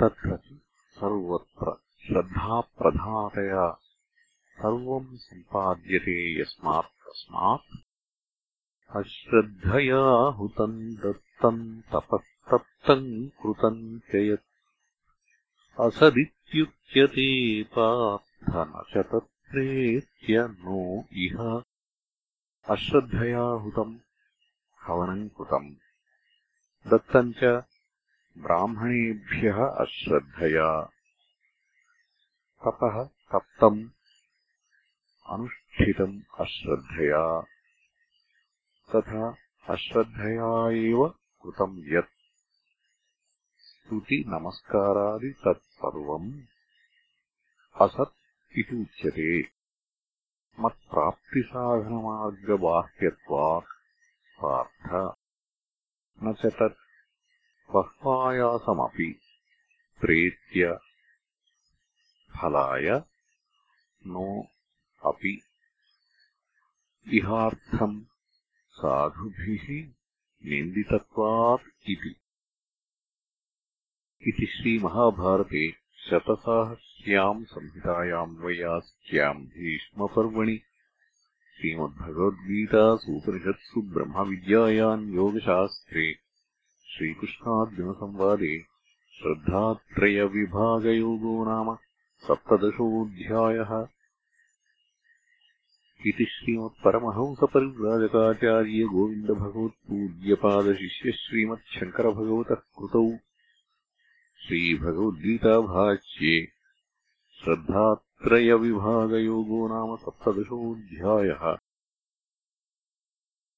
तत्र सर्वत्र श्रद्धाप्रधानतया सर्वम् सम्पाद्यते यस्मात् तस्मात् अश्रद्धया हुतम् दत्तम् तपस्तप्तम् कृतम् च यत् असदित्युच्यते पार्थ न च तत्प्रेत्य नो इह अश्रद्धया हुतम् हवनम् कृतम् दत्तम् च ब्राह्मणेभ्यः अश्रद्धया। तपः तप्तम् अनुष्ठितम् अश्रद्धया। तथा अश्रद्धया एव कृतम् यत् स्तुतिनमस्कारादि तत्सर्वम् असत् इति उच्यते। मत्प्राप्तिसाधनमार्गबाह्यत्वात् पार्थ। न च तत् बह्वायासमपि प्रेत्य फलाय नो अपि इहार्थम् साधुभिः निन्दितत्वात् इति। इति श्रीमहाभारते शतसाहस्र्याम् संहितायाम् वयास्याम् भीष्मपर्वणि। श्रीमद्भगवद्गीतासूपनिषत्सु ब्रह्मविद्यायाम् योगशास्त्रे श्रीकृष्णार्जुनसंवादे श्रद्धात्रयविभागयोगो नाम सप्तदशोऽध्यायः इति श्रीमत्परमहंसपरिव्राजकाचार्यगोविन्दभगवत्पूज्यपादशिष्यः श्रीमच्छङ्करभगवतः कृतौ श्रीभगवद्गीताभाष्ये श्रद्धात्रयविभागयोगो नाम सप्तदशोऽध्यायः